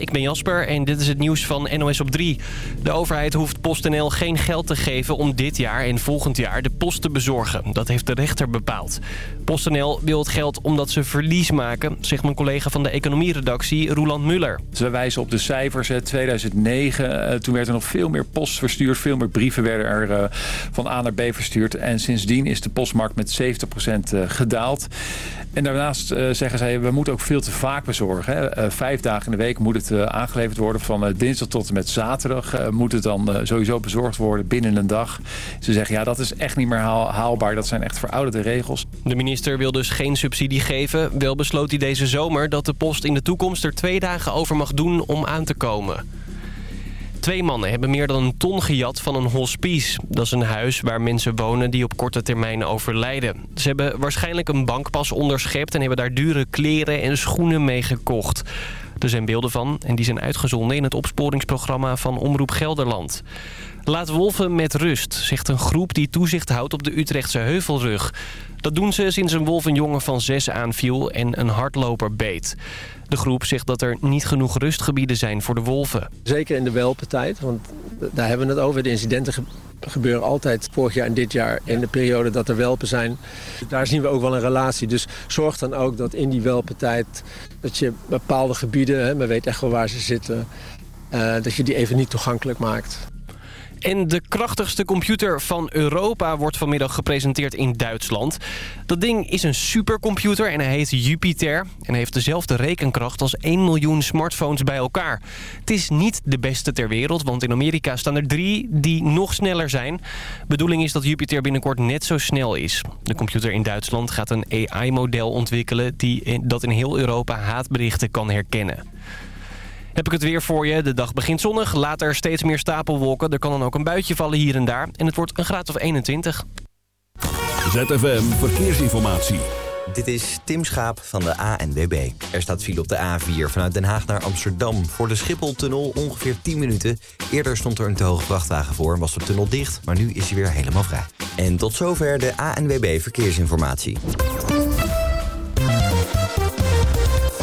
Ik ben Jasper en dit is het nieuws van NOS op 3. De overheid hoeft PostNL geen geld te geven om dit jaar en volgend jaar de post te bezorgen. Dat heeft de rechter bepaald. PostNL wil het geld omdat ze verlies maken, zegt mijn collega van de economieredactie Roland Muller. Ze wijzen op de cijfers. 2009, uh, toen werd er nog veel meer post verstuurd. Veel meer brieven werden er uh, van A naar B verstuurd. En sindsdien is de postmarkt met 70% gedaald. En daarnaast zeggen zij, we moeten ook veel te vaak bezorgen. Vijf dagen in de week moet het aangeleverd worden. Van dinsdag tot en met zaterdag moet het dan sowieso bezorgd worden binnen een dag. Ze zeggen, ja, dat is echt niet meer haal haalbaar. Dat zijn echt verouderde regels. De minister wil dus geen subsidie geven. Wel besloot hij deze zomer dat de post in de toekomst er twee dagen over mag doen om aan te komen. Twee mannen hebben meer dan een ton gejat van een hospice. Dat is een huis waar mensen wonen die op korte termijn overlijden. Ze hebben waarschijnlijk een bankpas onderschept... en hebben daar dure kleren en schoenen mee gekocht. Er zijn beelden van en die zijn uitgezonden in het opsporingsprogramma van Omroep Gelderland. Laat wolven met rust, zegt een groep die toezicht houdt op de Utrechtse Heuvelrug. Dat doen ze sinds een wolf een jongen van zes aanviel en een hardloper beet. De groep zegt dat er niet genoeg rustgebieden zijn voor de wolven. Zeker in de welpentijd, want daar hebben we het over. De incidenten gebeuren altijd vorig jaar en dit jaar in de periode dat er welpen zijn. Daar zien we ook wel een relatie. Dus zorg dan ook dat in die welpentijd dat je bepaalde gebieden, hè, men weet echt wel waar ze zitten, uh, dat je die even niet toegankelijk maakt. En de krachtigste computer van Europa wordt vanmiddag gepresenteerd in Duitsland. Dat ding is een supercomputer en hij heet Jupiter. En heeft dezelfde rekenkracht als 1 miljoen smartphones bij elkaar. Het is niet de beste ter wereld, want in Amerika staan er drie die nog sneller zijn. Bedoeling is dat Jupiter binnenkort net zo snel is. De computer in Duitsland gaat een AI-model ontwikkelen... Die, dat in heel Europa haatberichten kan herkennen. Heb ik het weer voor je. De dag begint zonnig, later steeds meer stapelwolken. Er kan dan ook een buitje vallen hier en daar. En het wordt een graad of 21. ZFM Verkeersinformatie. Dit is Tim Schaap van de ANWB. Er staat file op de A4 vanuit Den Haag naar Amsterdam. Voor de Schipholtunnel ongeveer 10 minuten. Eerder stond er een te hoge vrachtwagen voor en was de tunnel dicht. Maar nu is hij weer helemaal vrij. En tot zover de ANWB Verkeersinformatie.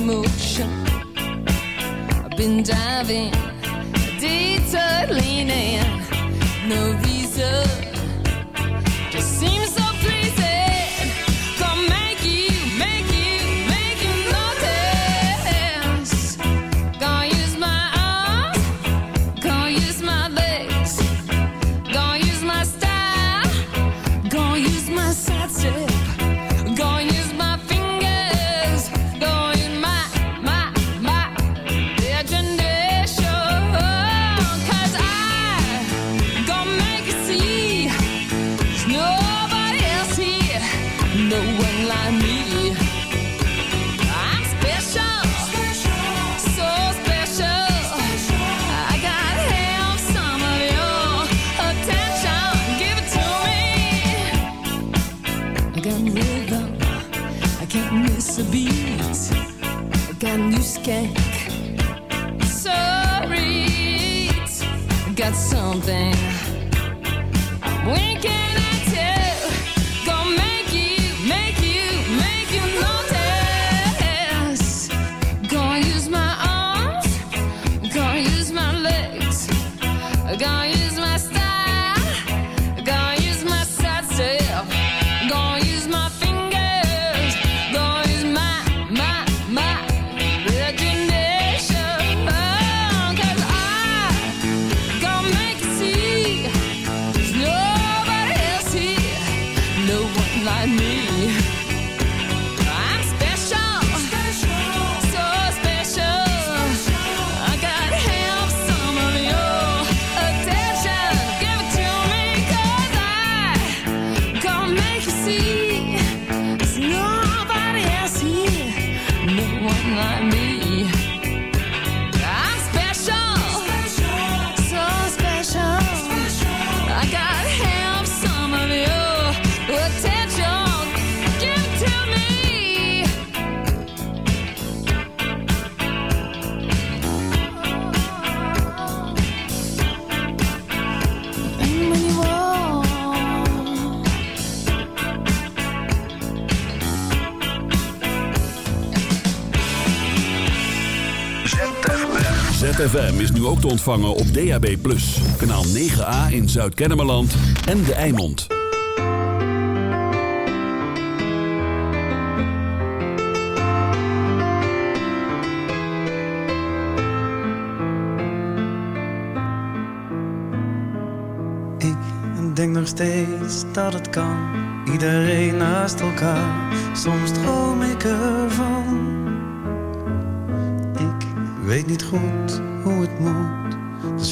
emotion. I've been diving, detour leaning, no. te ontvangen op DAB+. Kanaal 9A in Zuid-Kennemerland en De Eimond. Ik denk nog steeds dat het kan. Iedereen naast elkaar. Soms droom ik ervan. Ik weet niet goed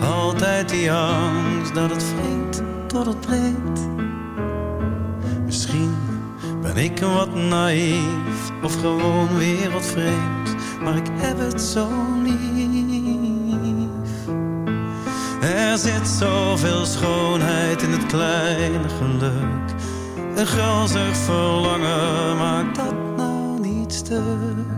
Altijd die angst dat het vreemd tot het breekt. Misschien ben ik wat naïef of gewoon wereldvreemd, maar ik heb het zo lief. Er zit zoveel schoonheid in het kleine geluk. Een gulzig verlangen maakt dat nou niet stuk.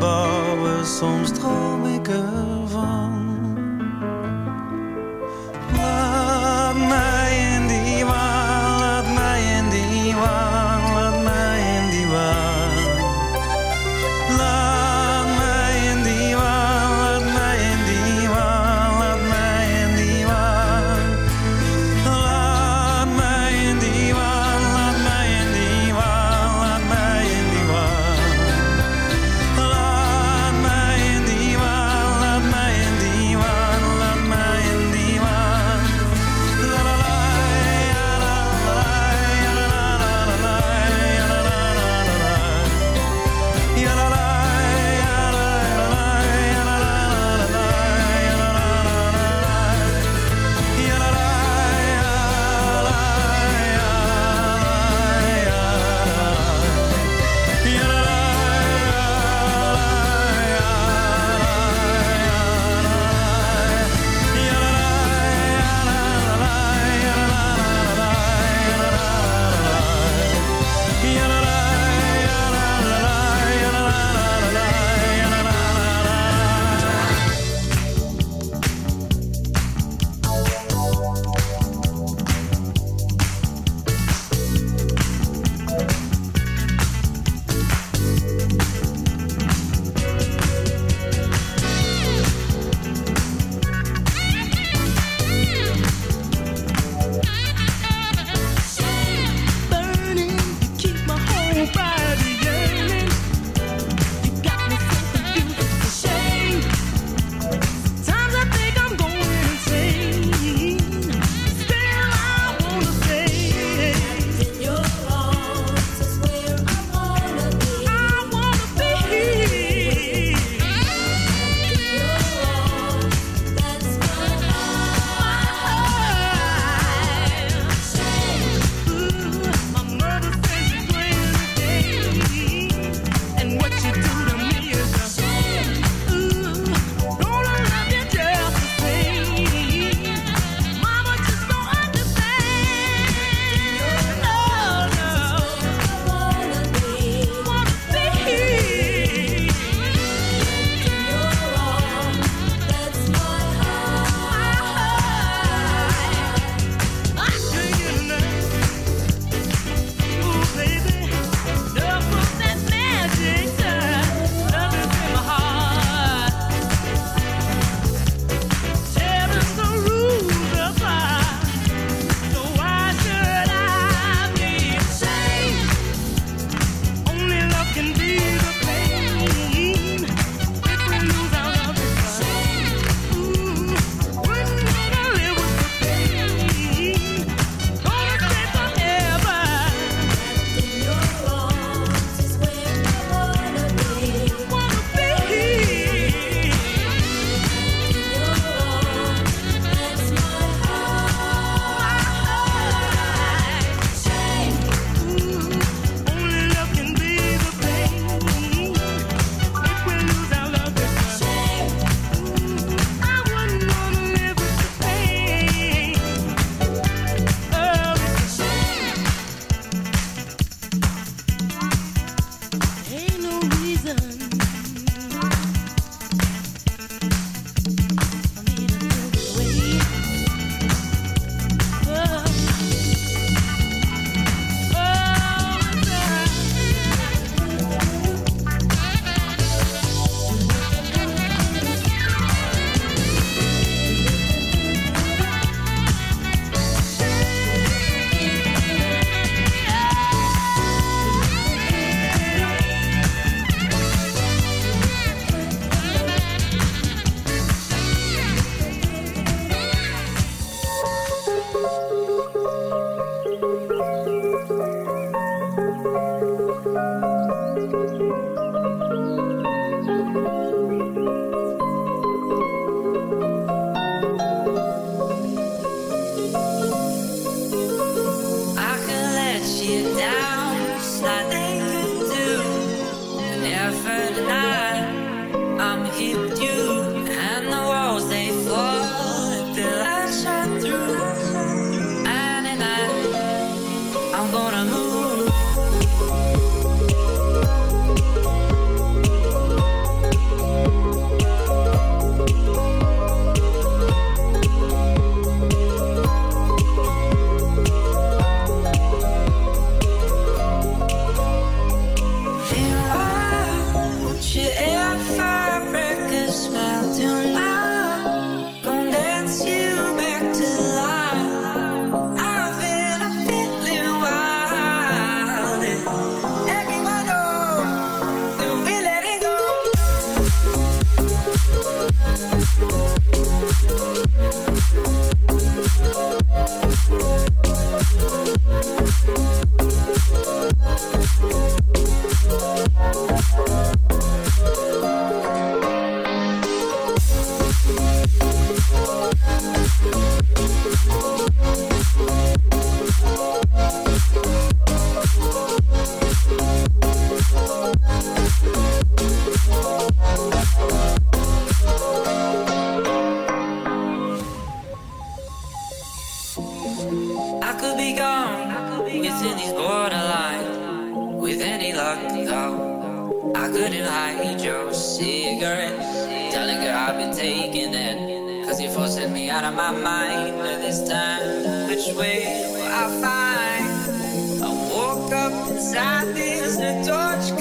bruggen taking it. Cause you're forcing me out of my mind. And this time, which way will I find? I woke up inside this torch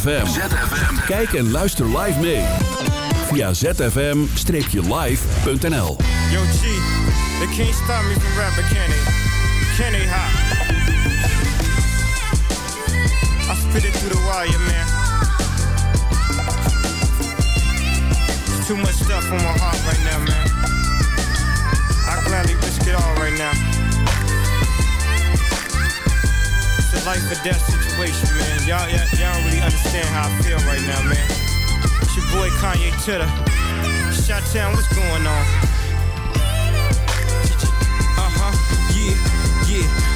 ZFM. Kijk en luister live mee. Via zfm-live.nl Yo, G, they can't stop me from rapping, can they? Can they? I spit it through the wire, man. Too much stuff on my heart right now, man. I gladly risk it all right now. Life or death situation, man. Y'all, y'all, y'all don't really understand how I feel right now, man. It's your boy Kanye Titter. Shot Town, what's going on? Uh-huh, yeah, yeah.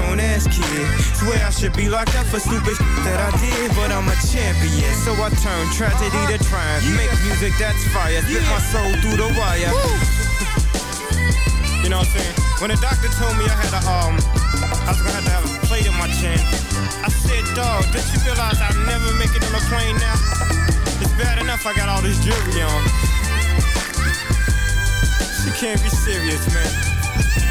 grown ass kid. Swear I should be locked up for stupid that I did, but I'm a champion. So I turn tragedy to triumph. Make music that's fire. Spit my soul through the wire. You know what I'm saying? When the doctor told me I had a um, I was gonna have to have a plate in my chin. I said, dog, did you realize I'll never make it on a plane now? It's bad enough I got all this jewelry on. She can't be serious, man.